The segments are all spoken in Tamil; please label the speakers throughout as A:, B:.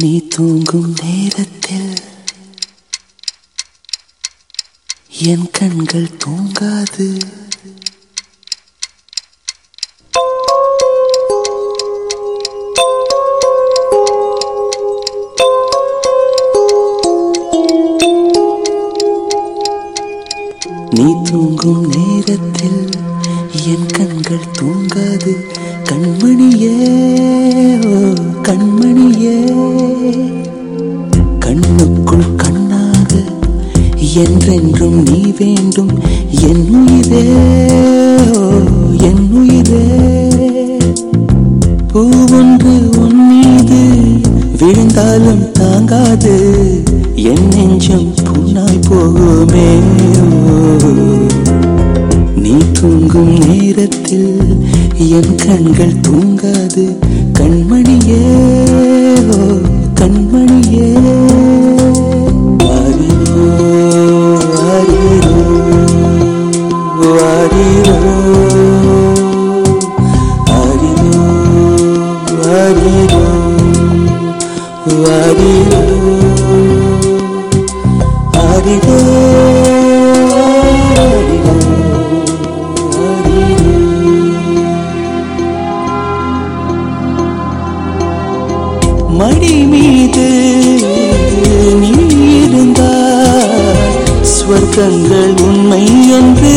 A: நீ தூங்கும் நேரத்தில் என் கண்கள் தூங்காது. நீ தூங்கும் நேரத்தில் என் கண்கள் தூங்காது. கண்மணியே கண்மணியே. கண்ணுக்குள் கண்ணாக என்றென்றும் நீ வேண்டும் என் உயிரே என் உயிரே. பூவொன்று உன் மீது விழுந்தாலும் தாங்காது என் நெஞ்சம் புண்ணாய் போகுமே நீ தூங்கும் நேரத்தில் என் கண்கள் தூங்காது கண்மணியே கண்மணியே வாரிரோ, வாரிரோ, வாரிரோ. வாரிரோ, வாரிரோ, வாரிரோ. வாரிரோ, வாரிரோ, வாரிரோ. ஸ்வர்க்கங்கள் உண்மை என்று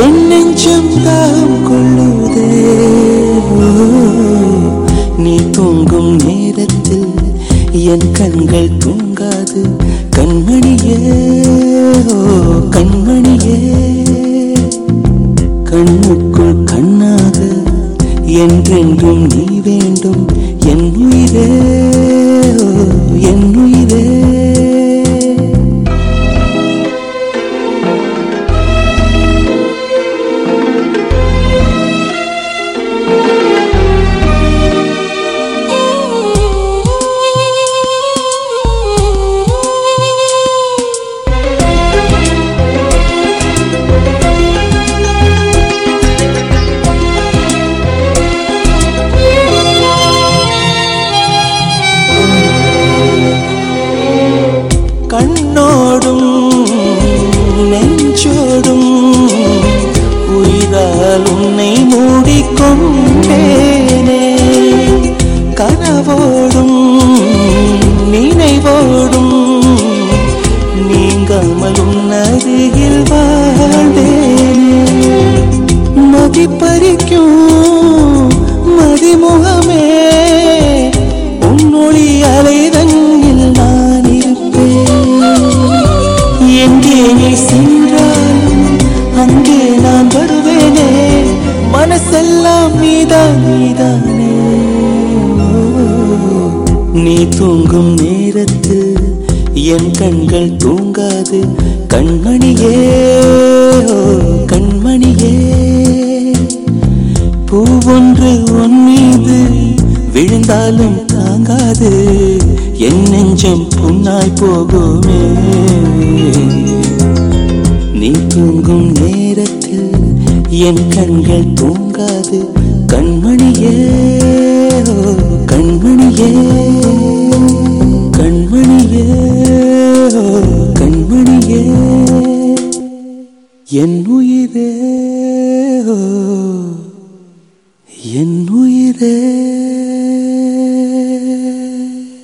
A: என் நெஞ்சம் தாகம் கொள்ளுதே நீ தூங்கும் நேரத்தில் என் கண்கள் தூங்காது. கண்மணியே கண்மணியே. கண்ணுக்குள் கண்ணாக என்றென்றும் நீ வேண்டும் என் உயிரே. முகமே உன்னொழி அலைதங்கில் நான் இருப்பேன். எங்கே நீ சென்றாலும் அங்கே நான் வருவேனே. மனசெல்லாம் நீதான் நீதானே. நீ தூங்கும் நேரத்தில் என் கண்கள் தூங்காது. கண்மணியே கண்மணியே. ஒன்று உன் மீது. விழுந்தாலும் தாங்காது. என் நெஞ்சம் புண்ணாய் போகுமே. நீ தூங்கும் நேரத்தில் என் கண்கள் தூங்காது. கண்மணியே கண்மணியே கண்மணியே கண்மணியே. என் உயிரே ஓ y en huiré.